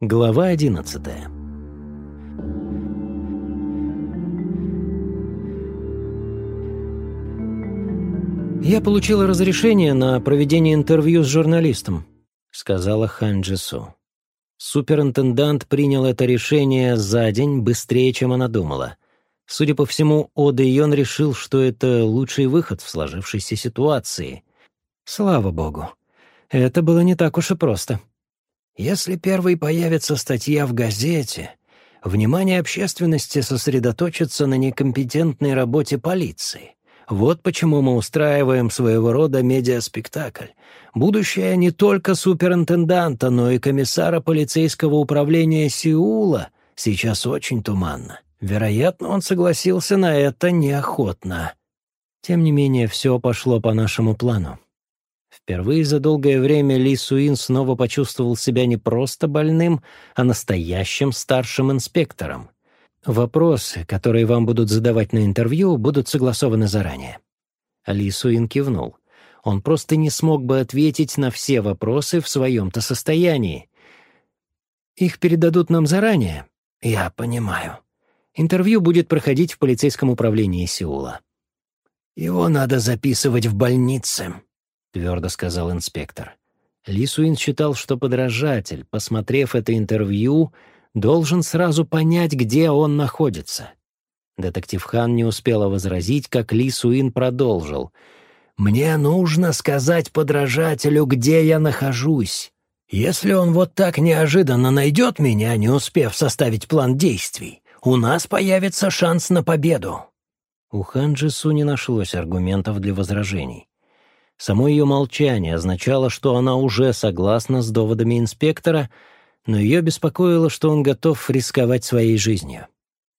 Глава одиннадцатая. «Я получила разрешение на проведение интервью с журналистом», — сказала Хан Джису. Суперинтендант принял это решение за день быстрее, чем она думала. Судя по всему, О Йон решил, что это лучший выход в сложившейся ситуации. Слава богу. Это было не так уж и просто. Если первой появится статья в газете, внимание общественности сосредоточится на некомпетентной работе полиции. Вот почему мы устраиваем своего рода медиаспектакль. Будущее не только суперинтенданта, но и комиссара полицейского управления Сеула сейчас очень туманно. Вероятно, он согласился на это неохотно. Тем не менее, все пошло по нашему плану. Впервые за долгое время Ли Суин снова почувствовал себя не просто больным, а настоящим старшим инспектором. Вопросы, которые вам будут задавать на интервью, будут согласованы заранее. Ли Суин кивнул. Он просто не смог бы ответить на все вопросы в своем-то состоянии. Их передадут нам заранее. Я понимаю. Интервью будет проходить в полицейском управлении Сеула. Его надо записывать в больнице, — твердо сказал инспектор. Ли Суин считал, что подражатель, посмотрев это интервью, должен сразу понять, где он находится. Детектив Хан не успела возразить, как Ли Суин продолжил. «Мне нужно сказать подражателю, где я нахожусь. Если он вот так неожиданно найдет меня, не успев составить план действий, у нас появится шанс на победу». У Хан Джису не нашлось аргументов для возражений. Само ее молчание означало, что она уже согласна с доводами инспектора, но ее беспокоило, что он готов рисковать своей жизнью.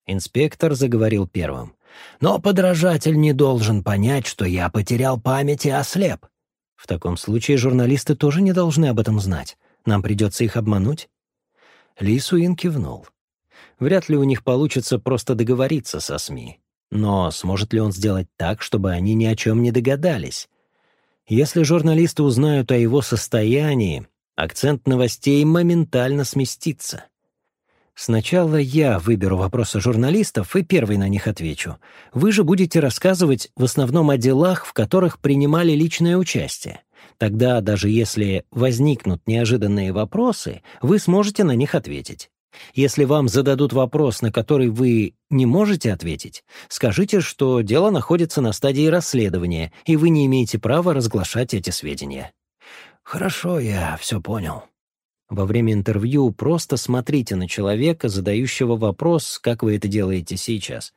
Инспектор заговорил первым. «Но подражатель не должен понять, что я потерял память и ослеп». «В таком случае журналисты тоже не должны об этом знать. Нам придется их обмануть?» Ли Суин кивнул. Вряд ли у них получится просто договориться со СМИ. Но сможет ли он сделать так, чтобы они ни о чем не догадались? Если журналисты узнают о его состоянии, акцент новостей моментально сместится. Сначала я выберу вопросы журналистов и первый на них отвечу. Вы же будете рассказывать в основном о делах, в которых принимали личное участие. Тогда, даже если возникнут неожиданные вопросы, вы сможете на них ответить. Если вам зададут вопрос, на который вы не можете ответить, скажите, что дело находится на стадии расследования, и вы не имеете права разглашать эти сведения. Хорошо, я все понял. Во время интервью просто смотрите на человека, задающего вопрос, как вы это делаете сейчас.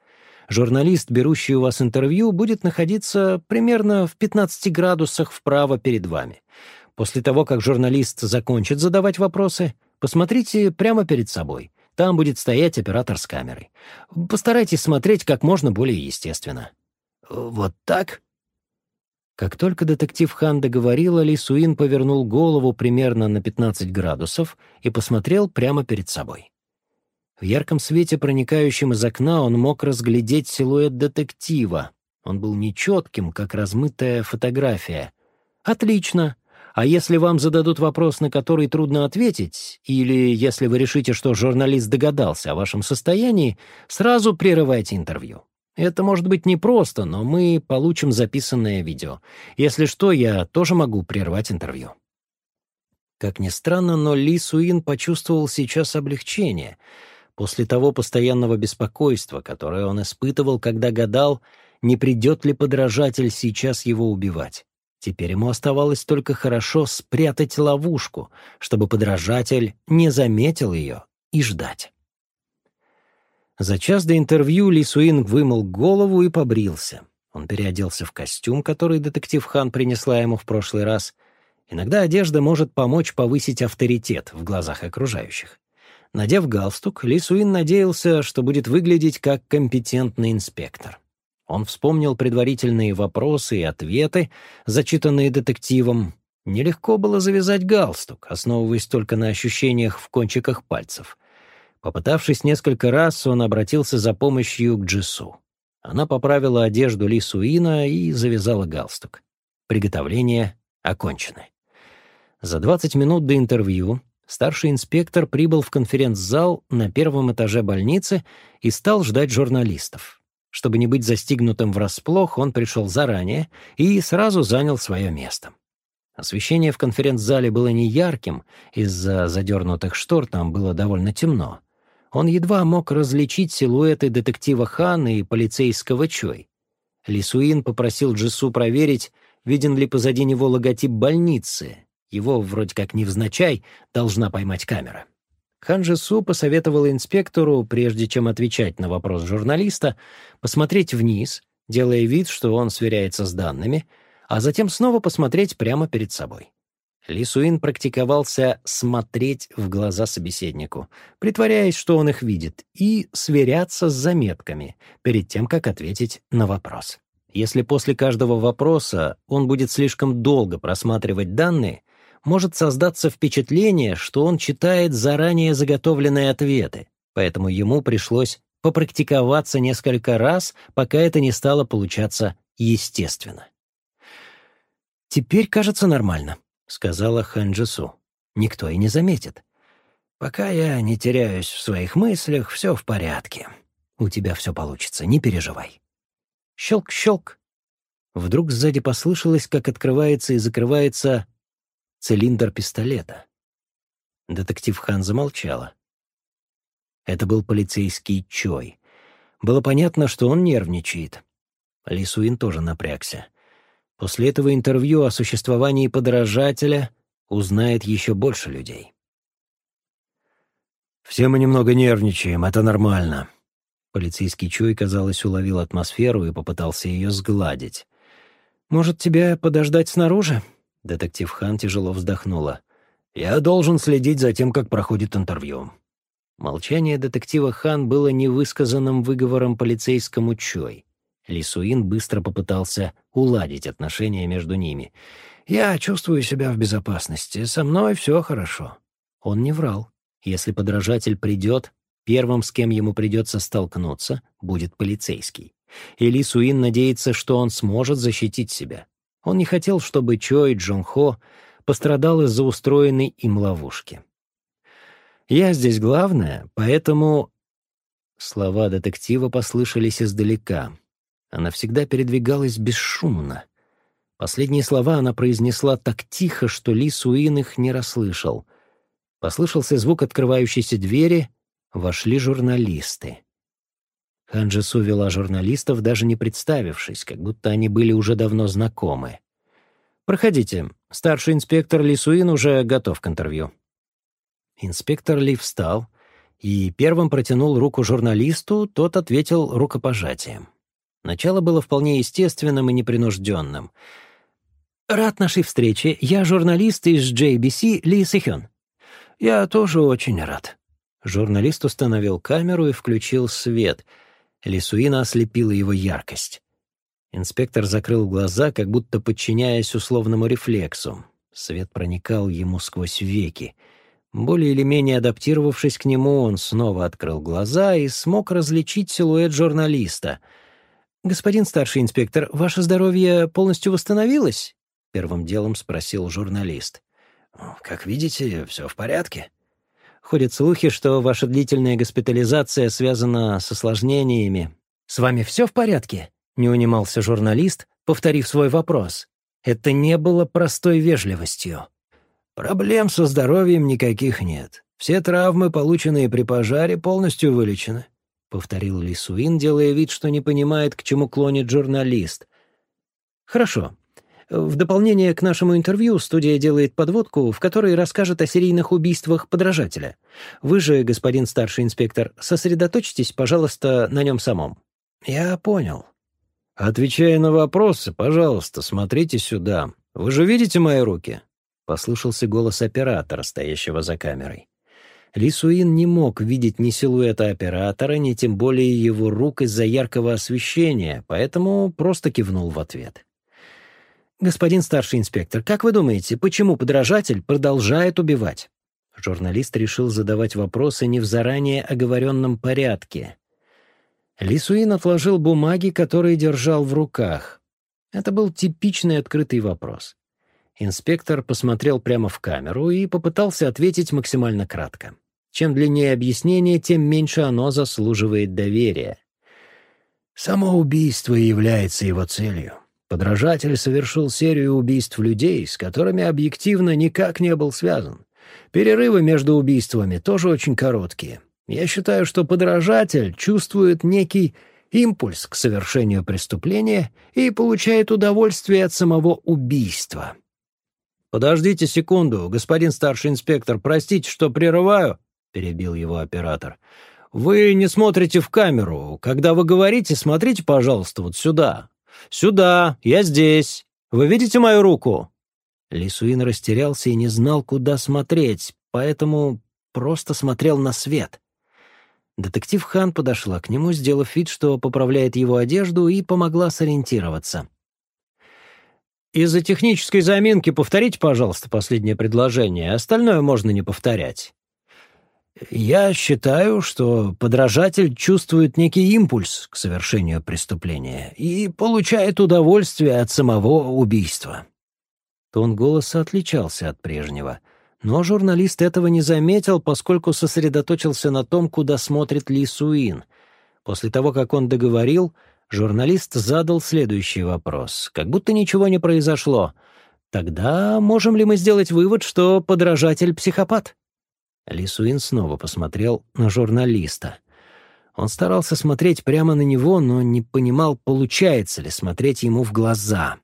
Журналист, берущий у вас интервью, будет находиться примерно в 15 градусах вправо перед вами. После того, как журналист закончит задавать вопросы, Посмотрите прямо перед собой. Там будет стоять оператор с камерой. Постарайтесь смотреть как можно более естественно. «Вот так?» Как только детектив Хан Ли Суин повернул голову примерно на 15 градусов и посмотрел прямо перед собой. В ярком свете, проникающем из окна, он мог разглядеть силуэт детектива. Он был нечетким, как размытая фотография. «Отлично!» А если вам зададут вопрос, на который трудно ответить, или если вы решите, что журналист догадался о вашем состоянии, сразу прерывайте интервью. Это может быть непросто, но мы получим записанное видео. Если что, я тоже могу прервать интервью. Как ни странно, но Ли Суин почувствовал сейчас облегчение. После того постоянного беспокойства, которое он испытывал, когда гадал, не придет ли подражатель сейчас его убивать. Теперь ему оставалось только хорошо спрятать ловушку, чтобы подражатель не заметил ее и ждать. За час до интервью Ли Суин вымыл голову и побрился. Он переоделся в костюм, который детектив Хан принесла ему в прошлый раз. Иногда одежда может помочь повысить авторитет в глазах окружающих. Надев галстук, Ли Суин надеялся, что будет выглядеть как компетентный инспектор. Он вспомнил предварительные вопросы и ответы, зачитанные детективом. Нелегко было завязать галстук, основываясь только на ощущениях в кончиках пальцев. Попытавшись несколько раз, он обратился за помощью к Джису. Она поправила одежду Ли Суина и завязала галстук. Приготовления окончены. За 20 минут до интервью старший инспектор прибыл в конференц-зал на первом этаже больницы и стал ждать журналистов. Чтобы не быть застигнутым врасплох, он пришел заранее и сразу занял свое место. Освещение в конференц-зале было неярким, из-за задернутых штор там было довольно темно. Он едва мог различить силуэты детектива Хана и полицейского Чой. Лисуин попросил Джису проверить, виден ли позади него логотип больницы. Его, вроде как невзначай, должна поймать камера. Хан Джису посоветовал инспектору, прежде чем отвечать на вопрос журналиста, посмотреть вниз, делая вид, что он сверяется с данными, а затем снова посмотреть прямо перед собой. Ли Суин практиковался смотреть в глаза собеседнику, притворяясь, что он их видит, и сверяться с заметками перед тем, как ответить на вопрос. Если после каждого вопроса он будет слишком долго просматривать данные, может создаться впечатление, что он читает заранее заготовленные ответы, поэтому ему пришлось попрактиковаться несколько раз, пока это не стало получаться естественно. «Теперь кажется нормально», — сказала Ханджису. «Никто и не заметит. Пока я не теряюсь в своих мыслях, все в порядке. У тебя все получится, не переживай». Щелк-щелк. Вдруг сзади послышалось, как открывается и закрывается цилиндр пистолета. Детектив Хан замолчала. Это был полицейский Чой. Было понятно, что он нервничает. Лисуин тоже напрягся. После этого интервью о существовании подражателя узнает еще больше людей. «Все мы немного нервничаем, это нормально». Полицейский Чуй, казалось, уловил атмосферу и попытался ее сгладить. «Может, тебя подождать снаружи?» Детектив Хан тяжело вздохнула. «Я должен следить за тем, как проходит интервью». Молчание детектива Хан было невысказанным выговором полицейскому Чой. Лисуин быстро попытался уладить отношения между ними. «Я чувствую себя в безопасности. Со мной все хорошо». Он не врал. Если подражатель придет, первым, с кем ему придется столкнуться, будет полицейский. И Лисуин надеется, что он сможет защитить себя. Он не хотел, чтобы Чо и Хо пострадал из-за устроенной им ловушки. «Я здесь главное, поэтому...» Слова детектива послышались издалека. Она всегда передвигалась бесшумно. Последние слова она произнесла так тихо, что Ли Суин их не расслышал. Послышался звук открывающейся двери, вошли журналисты. Ханджису вела журналистов, даже не представившись, как будто они были уже давно знакомы. «Проходите. Старший инспектор Ли Суин уже готов к интервью». Инспектор Ли встал и первым протянул руку журналисту, тот ответил рукопожатием. Начало было вполне естественным и непринужденным. «Рад нашей встрече. Я журналист из JBC Ли Сэхён». «Я тоже очень рад». Журналист установил камеру и включил свет. Лисуина ослепила его яркость. Инспектор закрыл глаза, как будто подчиняясь условному рефлексу. Свет проникал ему сквозь веки. Более или менее адаптировавшись к нему, он снова открыл глаза и смог различить силуэт журналиста — «Господин старший инспектор, ваше здоровье полностью восстановилось?» — первым делом спросил журналист. «Как видите, все в порядке». Ходят слухи, что ваша длительная госпитализация связана с осложнениями. «С вами все в порядке?» — не унимался журналист, повторив свой вопрос. Это не было простой вежливостью. «Проблем со здоровьем никаких нет. Все травмы, полученные при пожаре, полностью вылечены повторил Лисуин, делая вид, что не понимает, к чему клонит журналист. Хорошо. В дополнение к нашему интервью студия делает подводку, в которой расскажет о серийных убийствах подражателя. Вы же, господин старший инспектор, сосредоточьтесь, пожалуйста, на нем самом. Я понял. Отвечая на вопросы, пожалуйста, смотрите сюда. Вы же видите мои руки? Послышался голос оператора, стоящего за камерой. Лисуин не мог видеть ни силуэта оператора, ни тем более его рук из-за яркого освещения, поэтому просто кивнул в ответ. «Господин старший инспектор, как вы думаете, почему подражатель продолжает убивать?» Журналист решил задавать вопросы не в заранее оговоренном порядке. Лисуин отложил бумаги, которые держал в руках. Это был типичный открытый вопрос. Инспектор посмотрел прямо в камеру и попытался ответить максимально кратко. Чем длиннее объяснение, тем меньше оно заслуживает доверия. Само убийство является его целью. Подражатель совершил серию убийств людей, с которыми объективно никак не был связан. Перерывы между убийствами тоже очень короткие. Я считаю, что подражатель чувствует некий импульс к совершению преступления и получает удовольствие от самого убийства. «Подождите секунду, господин старший инспектор, простите, что прерываю», — перебил его оператор. «Вы не смотрите в камеру. Когда вы говорите, смотрите, пожалуйста, вот сюда. Сюда, я здесь. Вы видите мою руку?» Лисуин растерялся и не знал, куда смотреть, поэтому просто смотрел на свет. Детектив Хан подошла к нему, сделав вид, что поправляет его одежду, и помогла сориентироваться. «Из-за технической заминки повторите, пожалуйста, последнее предложение. Остальное можно не повторять». «Я считаю, что подражатель чувствует некий импульс к совершению преступления и получает удовольствие от самого убийства». Тон голоса отличался от прежнего — но журналист этого не заметил, поскольку сосредоточился на том, куда смотрит Ли Суин. После того, как он договорил, журналист задал следующий вопрос. Как будто ничего не произошло. Тогда можем ли мы сделать вывод, что подражатель — психопат? Ли Суин снова посмотрел на журналиста. Он старался смотреть прямо на него, но не понимал, получается ли смотреть ему в глаза.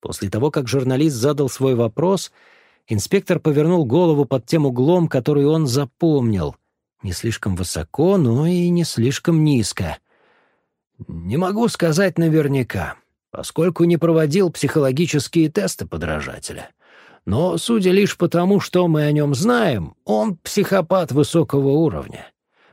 После того, как журналист задал свой вопрос — Инспектор повернул голову под тем углом, который он запомнил. Не слишком высоко, но и не слишком низко. «Не могу сказать наверняка, поскольку не проводил психологические тесты подражателя. Но, судя лишь по тому, что мы о нем знаем, он психопат высокого уровня.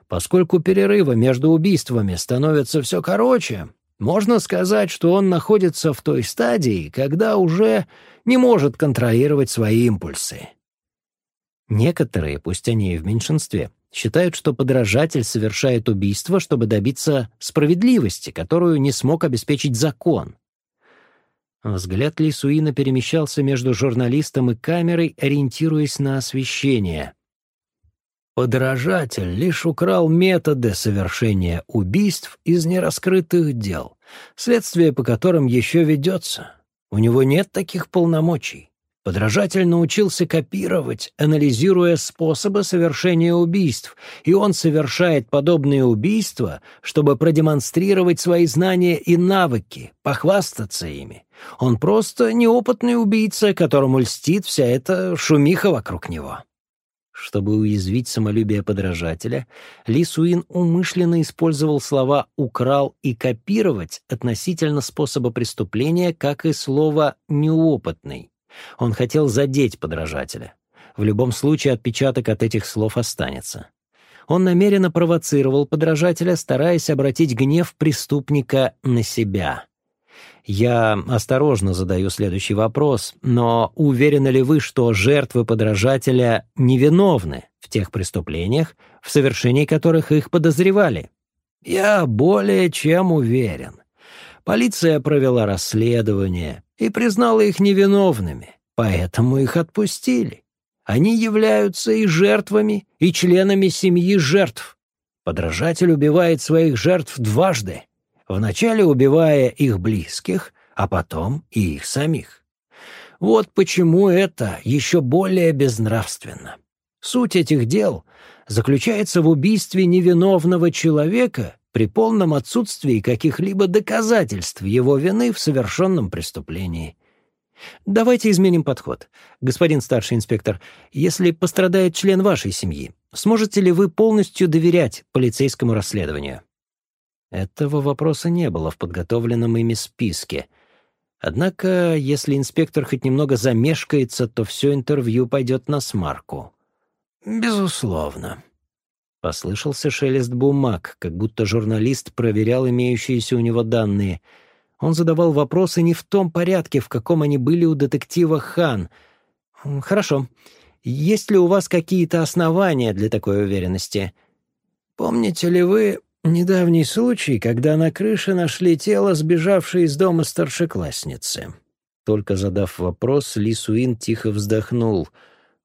Поскольку перерывы между убийствами становятся все короче, можно сказать, что он находится в той стадии, когда уже не может контролировать свои импульсы. Некоторые, пусть они и в меньшинстве, считают, что подражатель совершает убийство, чтобы добиться справедливости, которую не смог обеспечить закон. Взгляд Лисуина перемещался между журналистом и камерой, ориентируясь на освещение. Подражатель лишь украл методы совершения убийств из нераскрытых дел, следствие по которым еще ведется. У него нет таких полномочий. Подражатель научился копировать, анализируя способы совершения убийств, и он совершает подобные убийства, чтобы продемонстрировать свои знания и навыки, похвастаться ими. Он просто неопытный убийца, которому льстит вся эта шумиха вокруг него. Чтобы уязвить самолюбие подражателя, Ли Суин умышленно использовал слова «украл» и «копировать» относительно способа преступления, как и слово «неопытный». Он хотел задеть подражателя. В любом случае отпечаток от этих слов останется. Он намеренно провоцировал подражателя, стараясь обратить гнев преступника на себя. Я осторожно задаю следующий вопрос, но уверены ли вы, что жертвы подражателя невиновны в тех преступлениях, в совершении которых их подозревали? Я более чем уверен. Полиция провела расследование и признала их невиновными, поэтому их отпустили. Они являются и жертвами, и членами семьи жертв. Подражатель убивает своих жертв дважды — вначале убивая их близких, а потом и их самих. Вот почему это еще более безнравственно. Суть этих дел заключается в убийстве невиновного человека при полном отсутствии каких-либо доказательств его вины в совершенном преступлении. Давайте изменим подход. Господин старший инспектор, если пострадает член вашей семьи, сможете ли вы полностью доверять полицейскому расследованию? Этого вопроса не было в подготовленном ими списке. Однако, если инспектор хоть немного замешкается, то все интервью пойдет на смарку. «Безусловно», — послышался шелест бумаг, как будто журналист проверял имеющиеся у него данные. Он задавал вопросы не в том порядке, в каком они были у детектива Хан. «Хорошо. Есть ли у вас какие-то основания для такой уверенности?» «Помните ли вы Недавний случай, когда на крыше нашли тело сбежавшей из дома старшеклассницы. Только задав вопрос, Ли Суин тихо вздохнул.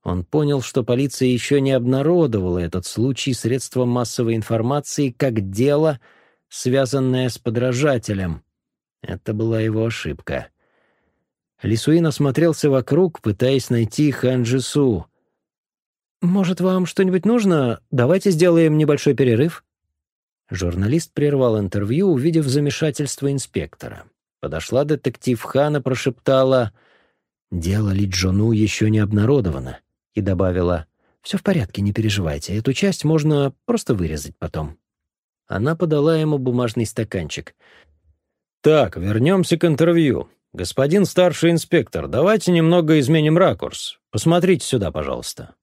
Он понял, что полиция еще не обнародовала этот случай средством массовой информации как дело, связанное с подражателем. Это была его ошибка. Лисуин осмотрелся вокруг, пытаясь найти Хан Джису. «Может, вам что-нибудь нужно? Давайте сделаем небольшой перерыв». Журналист прервал интервью, увидев замешательство инспектора. Подошла детектив Хан и прошептала «Дело Ли Джону еще не обнародовано» и добавила «Все в порядке, не переживайте, эту часть можно просто вырезать потом». Она подала ему бумажный стаканчик. «Так, вернемся к интервью. Господин старший инспектор, давайте немного изменим ракурс. Посмотрите сюда, пожалуйста.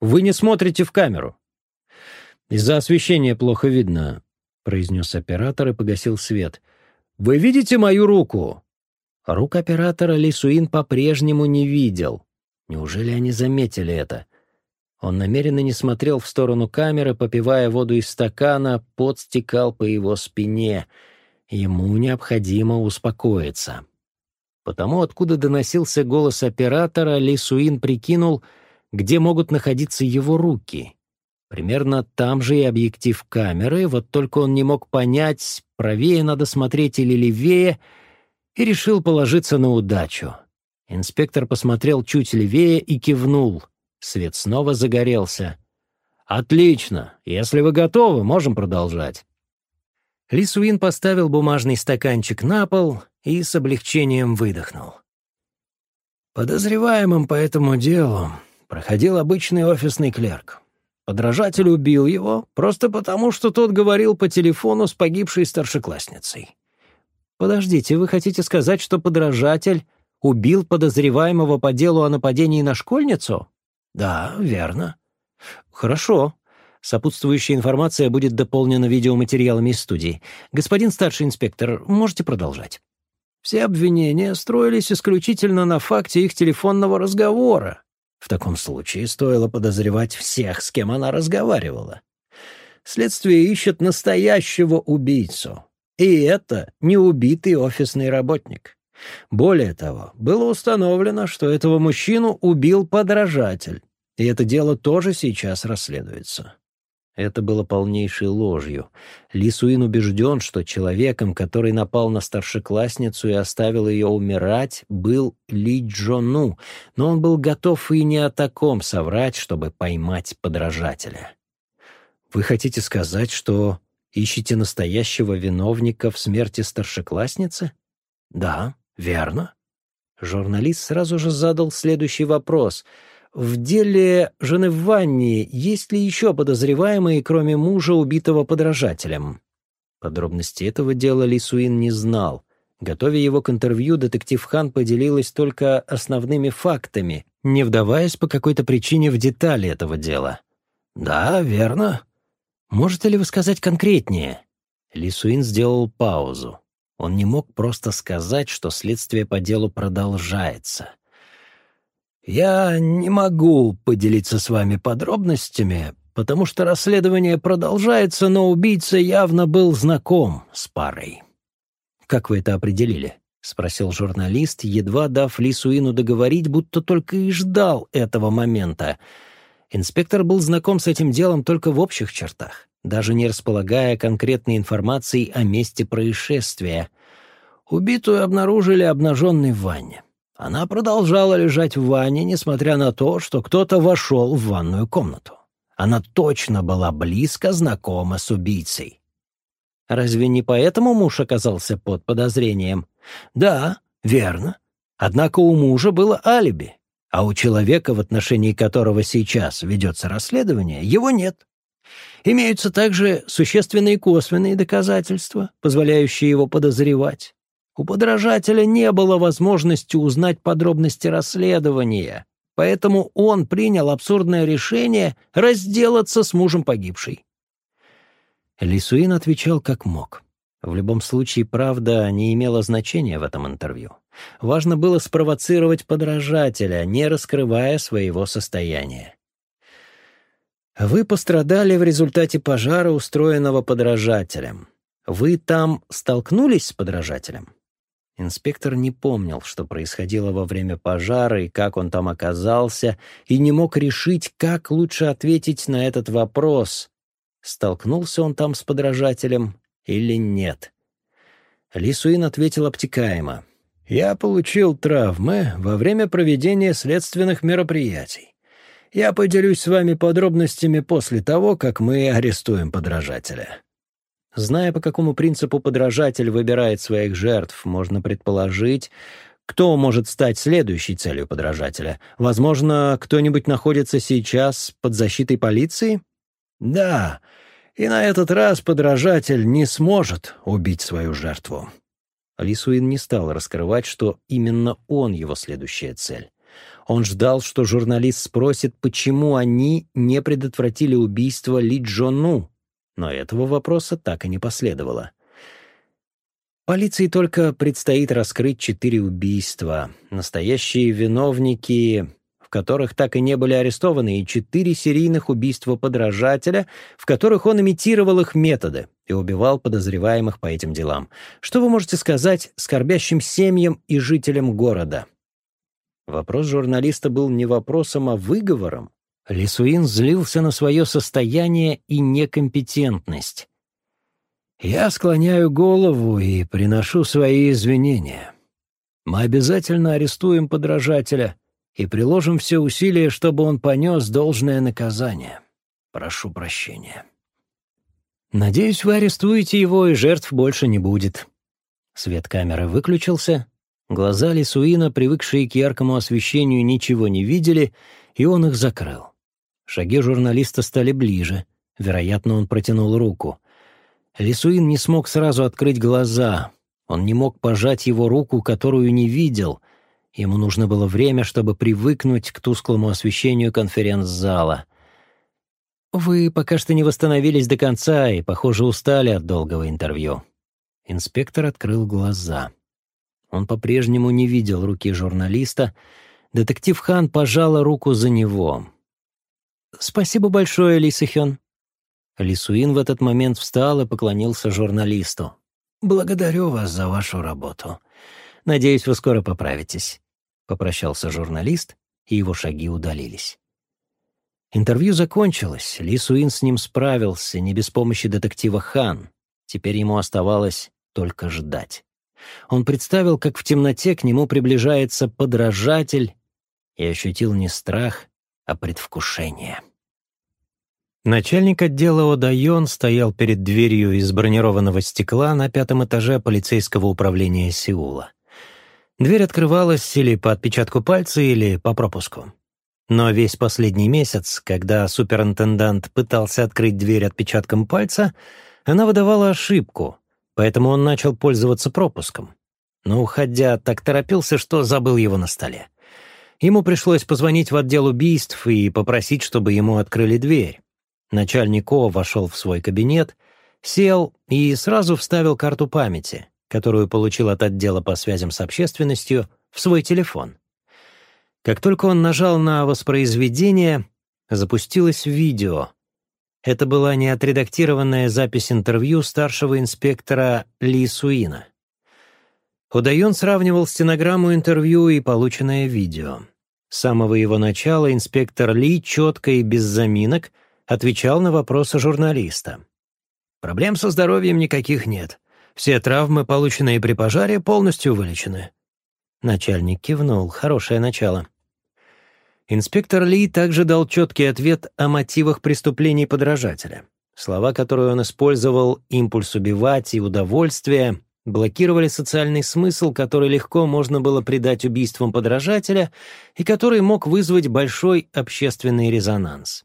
Вы не смотрите в камеру. Из-за освещения плохо видно, произнес оператор и погасил свет. Вы видите мою руку? Рук оператора Лисуин по-прежнему не видел. Неужели они заметили это? Он намеренно не смотрел в сторону камеры, попивая воду из стакана, пот по его спине. Ему необходимо успокоиться. Потому откуда доносился голос оператора, Ли Суин прикинул, где могут находиться его руки. Примерно там же и объектив камеры, вот только он не мог понять, правее надо смотреть или левее, и решил положиться на удачу. Инспектор посмотрел чуть левее и кивнул. Свет снова загорелся. «Отлично! Если вы готовы, можем продолжать». Ли Суин поставил бумажный стаканчик на пол и с облегчением выдохнул. Подозреваемым по этому делу проходил обычный офисный клерк. Подражатель убил его просто потому, что тот говорил по телефону с погибшей старшеклассницей. «Подождите, вы хотите сказать, что подражатель убил подозреваемого по делу о нападении на школьницу?» «Да, верно». «Хорошо. Сопутствующая информация будет дополнена видеоматериалами из студии. Господин старший инспектор, можете продолжать». Все обвинения строились исключительно на факте их телефонного разговора. В таком случае стоило подозревать всех, с кем она разговаривала. Следствие ищет настоящего убийцу. И это не убитый офисный работник. Более того, было установлено, что этого мужчину убил подражатель. И это дело тоже сейчас расследуется. Это было полнейшей ложью. Ли Суин убежден, что человеком, который напал на старшеклассницу и оставил ее умирать, был Ли Джону, но он был готов и не о таком соврать, чтобы поймать подражателя. «Вы хотите сказать, что ищете настоящего виновника в смерти старшеклассницы?» «Да, верно». Журналист сразу же задал следующий вопрос — в деле жены в ванне есть ли еще подозреваемые, кроме мужа, убитого подражателем? Подробности этого дела Лисуин не знал. Готовя его к интервью, детектив Хан поделилась только основными фактами, не вдаваясь по какой-то причине в детали этого дела. «Да, верно. Можете ли вы сказать конкретнее?» Лисуин сделал паузу. Он не мог просто сказать, что следствие по делу продолжается. «Я не могу поделиться с вами подробностями, потому что расследование продолжается, но убийца явно был знаком с парой». «Как вы это определили?» — спросил журналист, едва дав Лисуину договорить, будто только и ждал этого момента. Инспектор был знаком с этим делом только в общих чертах, даже не располагая конкретной информацией о месте происшествия. Убитую обнаружили обнаженной в ванне. Она продолжала лежать в ванне, несмотря на то, что кто-то вошел в ванную комнату. Она точно была близко знакома с убийцей. Разве не поэтому муж оказался под подозрением? Да, верно. Однако у мужа было алиби, а у человека, в отношении которого сейчас ведется расследование, его нет. Имеются также существенные косвенные доказательства, позволяющие его подозревать. У подражателя не было возможности узнать подробности расследования, поэтому он принял абсурдное решение разделаться с мужем погибшей. Лисуин отвечал как мог. В любом случае, правда не имела значения в этом интервью. Важно было спровоцировать подражателя, не раскрывая своего состояния. Вы пострадали в результате пожара, устроенного подражателем. Вы там столкнулись с подражателем? Инспектор не помнил, что происходило во время пожара и как он там оказался, и не мог решить, как лучше ответить на этот вопрос. Столкнулся он там с подражателем или нет? Лисуин ответил обтекаемо. «Я получил травмы во время проведения следственных мероприятий. Я поделюсь с вами подробностями после того, как мы арестуем подражателя». Зная, по какому принципу подражатель выбирает своих жертв, можно предположить, кто может стать следующей целью подражателя. Возможно, кто-нибудь находится сейчас под защитой полиции? Да, и на этот раз подражатель не сможет убить свою жертву. Лисуин не стал раскрывать, что именно он его следующая цель. Он ждал, что журналист спросит, почему они не предотвратили убийство Ли Джону, но этого вопроса так и не последовало. Полиции только предстоит раскрыть четыре убийства. Настоящие виновники, в которых так и не были арестованы, и четыре серийных убийства подражателя, в которых он имитировал их методы и убивал подозреваемых по этим делам. Что вы можете сказать скорбящим семьям и жителям города? Вопрос журналиста был не вопросом, а выговором. Лисуин злился на свое состояние и некомпетентность. «Я склоняю голову и приношу свои извинения. Мы обязательно арестуем подражателя и приложим все усилия, чтобы он понес должное наказание. Прошу прощения». «Надеюсь, вы арестуете его, и жертв больше не будет». Свет камеры выключился. Глаза Лисуина, привыкшие к яркому освещению, ничего не видели, и он их закрыл. Шаги журналиста стали ближе. Вероятно, он протянул руку. Лисуин не смог сразу открыть глаза. Он не мог пожать его руку, которую не видел. Ему нужно было время, чтобы привыкнуть к тусклому освещению конференц-зала. «Вы пока что не восстановились до конца и, похоже, устали от долгого интервью». Инспектор открыл глаза. Он по-прежнему не видел руки журналиста. Детектив Хан пожала руку за него. «Спасибо большое, Хён». Лисуин в этот момент встал и поклонился журналисту. «Благодарю вас за вашу работу. Надеюсь, вы скоро поправитесь», — попрощался журналист, и его шаги удалились. Интервью закончилось, Ли Суин с ним справился, не без помощи детектива Хан. Теперь ему оставалось только ждать. Он представил, как в темноте к нему приближается подражатель, и ощутил не страх, а предвкушение. Начальник отдела Одайон стоял перед дверью из бронированного стекла на пятом этаже полицейского управления Сеула. Дверь открывалась или по отпечатку пальца, или по пропуску. Но весь последний месяц, когда суперинтендант пытался открыть дверь отпечатком пальца, она выдавала ошибку, поэтому он начал пользоваться пропуском. Но, уходя, так торопился, что забыл его на столе. Ему пришлось позвонить в отдел убийств и попросить, чтобы ему открыли дверь. Начальник О вошел в свой кабинет, сел и сразу вставил карту памяти, которую получил от отдела по связям с общественностью, в свой телефон. Как только он нажал на воспроизведение, запустилось видео. Это была неотредактированная запись интервью старшего инспектора Ли Суина. Удайон сравнивал стенограмму интервью и полученное видео. С самого его начала инспектор Ли четко и без заминок отвечал на вопросы журналиста. «Проблем со здоровьем никаких нет. Все травмы, полученные при пожаре, полностью вылечены». Начальник кивнул. Хорошее начало. Инспектор Ли также дал четкий ответ о мотивах преступлений подражателя. Слова, которые он использовал, «импульс убивать» и «удовольствие», блокировали социальный смысл, который легко можно было придать убийствам подражателя и который мог вызвать большой общественный резонанс.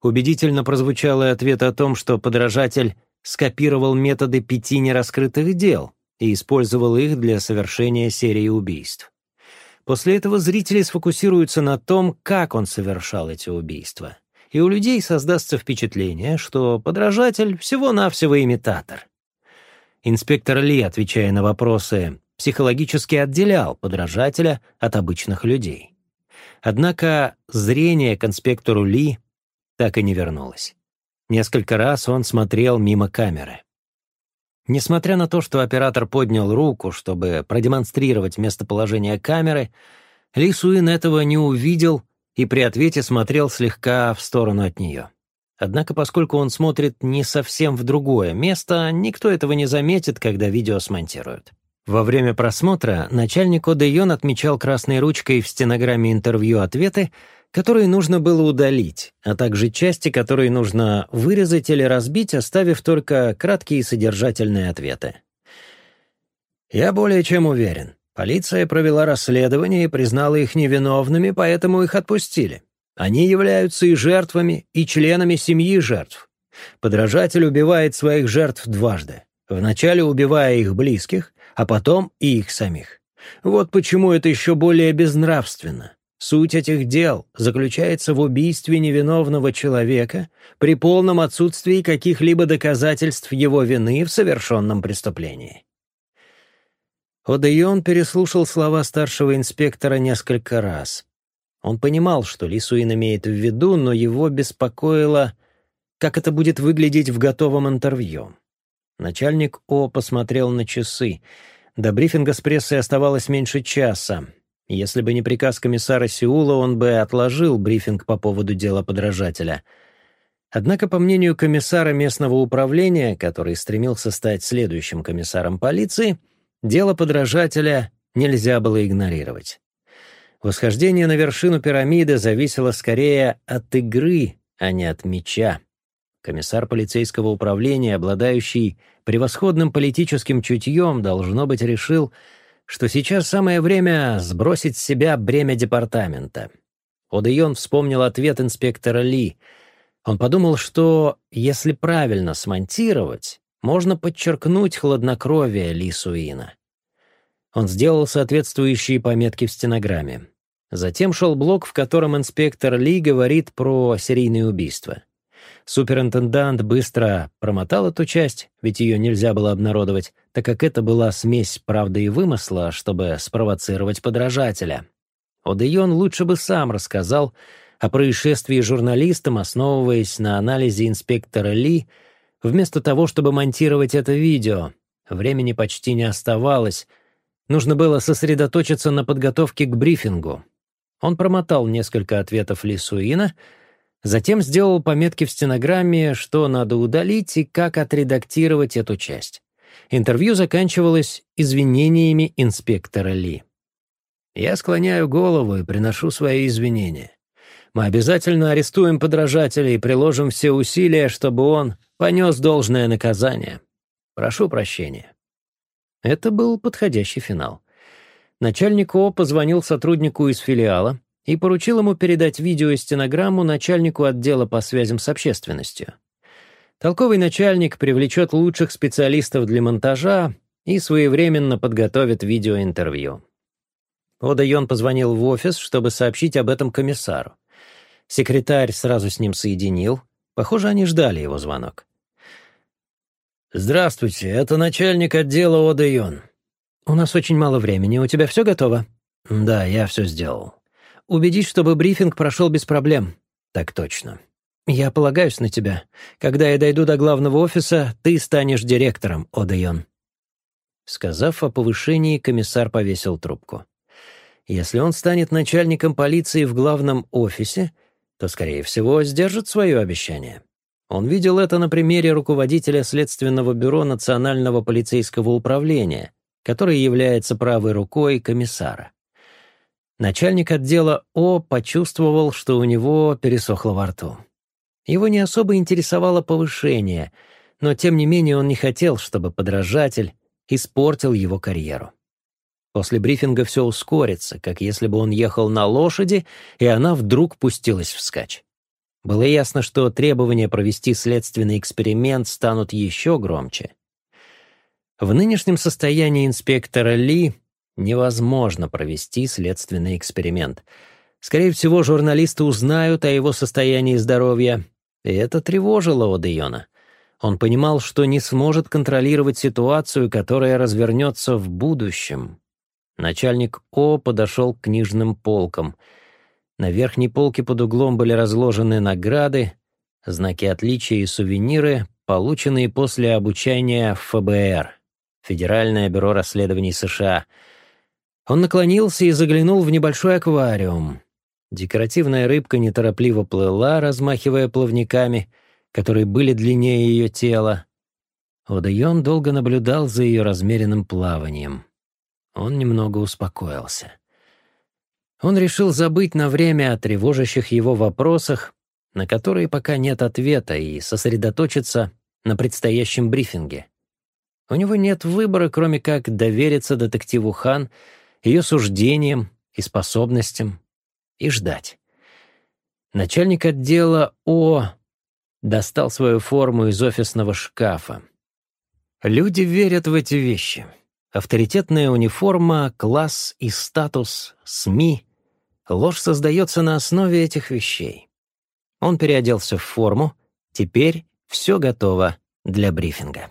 Убедительно прозвучал и ответ о том, что подражатель скопировал методы пяти нераскрытых дел и использовал их для совершения серии убийств. После этого зрители сфокусируются на том, как он совершал эти убийства, и у людей создастся впечатление, что подражатель всего-навсего имитатор. Инспектор Ли, отвечая на вопросы, психологически отделял подражателя от обычных людей. Однако зрение к инспектору Ли так и не вернулось. Несколько раз он смотрел мимо камеры. Несмотря на то, что оператор поднял руку, чтобы продемонстрировать местоположение камеры, Ли Суин этого не увидел и при ответе смотрел слегка в сторону от нее. Однако, поскольку он смотрит не совсем в другое место, никто этого не заметит, когда видео смонтируют. Во время просмотра начальник ОДЙОН отмечал красной ручкой в стенограмме интервью ответы, которые нужно было удалить, а также части, которые нужно вырезать или разбить, оставив только краткие содержательные ответы. «Я более чем уверен. Полиция провела расследование и признала их невиновными, поэтому их отпустили. Они являются и жертвами, и членами семьи жертв. Подражатель убивает своих жертв дважды. Вначале убивая их близких, а потом и их самих. Вот почему это еще более безнравственно. Суть этих дел заключается в убийстве невиновного человека при полном отсутствии каких-либо доказательств его вины в совершенном преступлении. Одеон переслушал слова старшего инспектора несколько раз. Он понимал, что Лисуин имеет в виду, но его беспокоило, как это будет выглядеть в готовом интервью. Начальник О посмотрел на часы. До брифинга с прессой оставалось меньше часа. Если бы не приказ комиссара Сеула, он бы отложил брифинг по поводу дела подражателя. Однако, по мнению комиссара местного управления, который стремился стать следующим комиссаром полиции, дело подражателя нельзя было игнорировать. Восхождение на вершину пирамиды зависело скорее от игры, а не от меча. Комиссар полицейского управления, обладающий превосходным политическим чутьем, должно быть, решил, что сейчас самое время сбросить с себя бремя департамента. Одеон вспомнил ответ инспектора Ли. Он подумал, что если правильно смонтировать, можно подчеркнуть хладнокровие Ли Суина. Он сделал соответствующие пометки в стенограмме. Затем шел блок, в котором инспектор Ли говорит про серийные убийства. Суперинтендант быстро промотал эту часть, ведь ее нельзя было обнародовать, так как это была смесь правды и вымысла, чтобы спровоцировать подражателя. Одеон лучше бы сам рассказал о происшествии журналистам, основываясь на анализе инспектора Ли, вместо того, чтобы монтировать это видео. Времени почти не оставалось. Нужно было сосредоточиться на подготовке к брифингу. Он промотал несколько ответов Ли Суина — Затем сделал пометки в стенограмме, что надо удалить и как отредактировать эту часть. Интервью заканчивалось извинениями инспектора Ли. «Я склоняю голову и приношу свои извинения. Мы обязательно арестуем подражателя и приложим все усилия, чтобы он понес должное наказание. Прошу прощения». Это был подходящий финал. Начальник О позвонил сотруднику из филиала, и поручил ему передать видео и стенограмму начальнику отдела по связям с общественностью. Толковый начальник привлечет лучших специалистов для монтажа и своевременно подготовит видеоинтервью. Ода Йон позвонил в офис, чтобы сообщить об этом комиссару. Секретарь сразу с ним соединил. Похоже, они ждали его звонок. «Здравствуйте, это начальник отдела Ода Йон. У нас очень мало времени. У тебя все готово?» «Да, я все сделал». Убедись, чтобы брифинг прошел без проблем. Так точно. Я полагаюсь на тебя. Когда я дойду до главного офиса, ты станешь директором, Одайон. Сказав о повышении, комиссар повесил трубку. Если он станет начальником полиции в главном офисе, то, скорее всего, сдержит свое обещание. Он видел это на примере руководителя Следственного бюро Национального полицейского управления, который является правой рукой комиссара. Начальник отдела О почувствовал, что у него пересохло во рту. Его не особо интересовало повышение, но тем не менее он не хотел, чтобы подражатель испортил его карьеру. После брифинга все ускорится, как если бы он ехал на лошади, и она вдруг пустилась вскачь. Было ясно, что требования провести следственный эксперимент станут еще громче. В нынешнем состоянии инспектора Ли невозможно провести следственный эксперимент. Скорее всего, журналисты узнают о его состоянии здоровья, и это тревожило Одеона. Он понимал, что не сможет контролировать ситуацию, которая развернется в будущем. Начальник О подошел к книжным полкам. На верхней полке под углом были разложены награды, знаки отличия и сувениры, полученные после обучения в ФБР, Федеральное бюро расследований США. Он наклонился и заглянул в небольшой аквариум. Декоративная рыбка неторопливо плыла, размахивая плавниками, которые были длиннее ее тела. Одайон долго наблюдал за ее размеренным плаванием. Он немного успокоился. Он решил забыть на время о тревожащих его вопросах, на которые пока нет ответа, и сосредоточиться на предстоящем брифинге. У него нет выбора, кроме как довериться детективу Хан, ее суждениям и способностям, и ждать. Начальник отдела О достал свою форму из офисного шкафа. Люди верят в эти вещи. Авторитетная униформа, класс и статус, СМИ. Ложь создается на основе этих вещей. Он переоделся в форму, теперь все готово для брифинга.